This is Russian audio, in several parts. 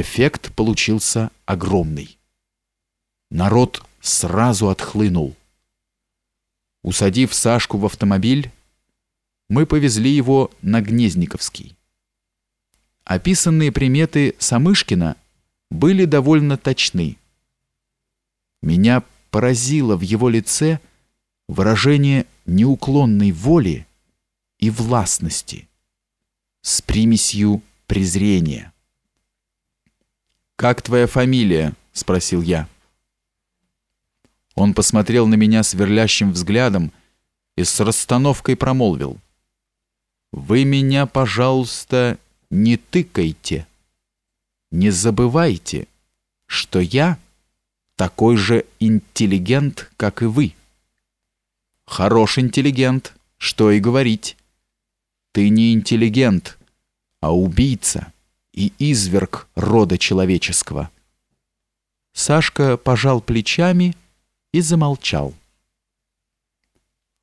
Эффект получился огромный. Народ сразу отхлынул. Усадив Сашку в автомобиль, мы повезли его на Гнезниковский. Описанные приметы Самышкина были довольно точны. Меня поразило в его лице выражение неуклонной воли и властности с примесью презрения. «Как твоя фамилия?» — спросил я. Он посмотрел на меня сверлящим взглядом и с расстановкой промолвил. «Вы меня, пожалуйста, не тыкайте. Не забывайте, что я такой же интеллигент, как и вы». «Хорош интеллигент, что и говорить. Ты не интеллигент, а убийца» и изверг рода человеческого. Сашка пожал плечами и замолчал.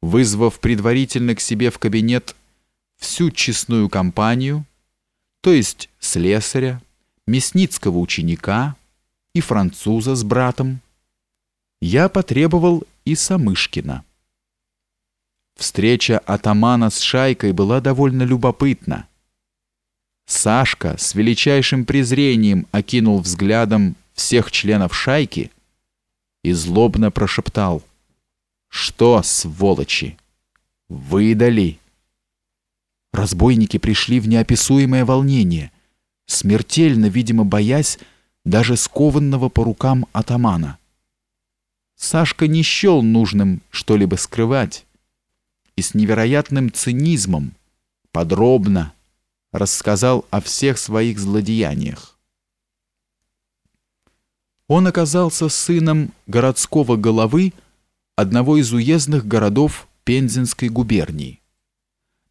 Вызвав предварительно к себе в кабинет всю честную компанию, то есть слесаря, мясницкого ученика и француза с братом, я потребовал и Самышкина. Встреча атамана с шайкой была довольно любопытна. Сашка с величайшим презрением окинул взглядом всех членов шайки и злобно прошептал: "Что, сволочи, выдали?" Разбойники пришли в неописуемое волнение, смертельно, видимо, боясь даже скованного по рукам атамана. Сашка не счел нужным что-либо скрывать и с невероятным цинизмом подробно рассказал о всех своих злодеяниях. Он оказался сыном городского головы одного из уездных городов Пензенской губернии.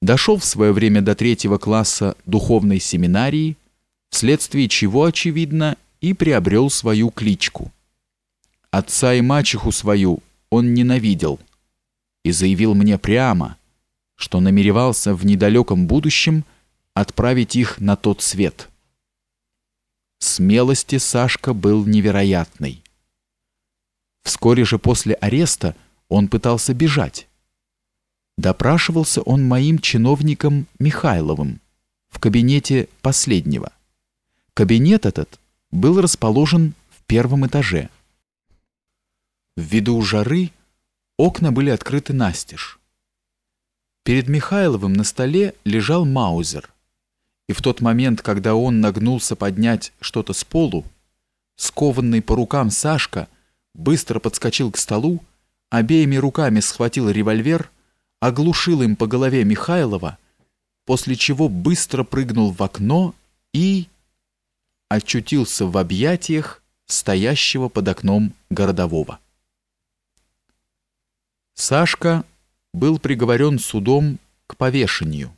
Дошел в свое время до третьего класса духовной семинарии, вследствие чего, очевидно, и приобрел свою кличку. Отца и мачеху свою он ненавидел и заявил мне прямо, что намеревался в недалеком будущем – отправить их на тот свет. Смелости Сашка был невероятный. Вскоре же после ареста он пытался бежать. Допрашивался он моим чиновником Михайловым в кабинете последнего. Кабинет этот был расположен в первом этаже. Ввиду жары окна были открыты настежь. Перед Михайловым на столе лежал маузер и в тот момент, когда он нагнулся поднять что-то с полу, скованный по рукам Сашка быстро подскочил к столу, обеими руками схватил револьвер, оглушил им по голове Михайлова, после чего быстро прыгнул в окно и очутился в объятиях стоящего под окном городового. Сашка был приговорен судом к повешению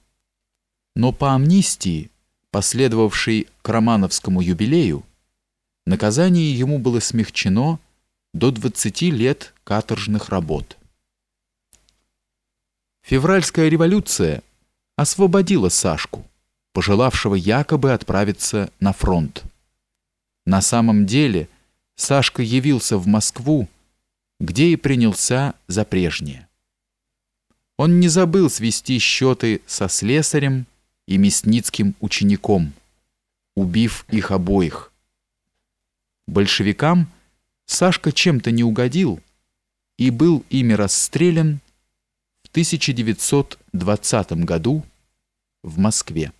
но по амнистии, последовавшей к Романовскому юбилею, наказание ему было смягчено до 20 лет каторжных работ. Февральская революция освободила Сашку, пожелавшего якобы отправиться на фронт. На самом деле Сашка явился в Москву, где и принялся за прежнее. Он не забыл свести счеты со слесарем, и мясницким учеником, убив их обоих. Большевикам Сашка чем-то не угодил и был ими расстрелян в 1920 году в Москве.